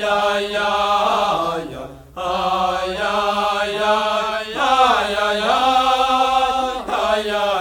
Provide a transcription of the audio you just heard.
ya ya ya ya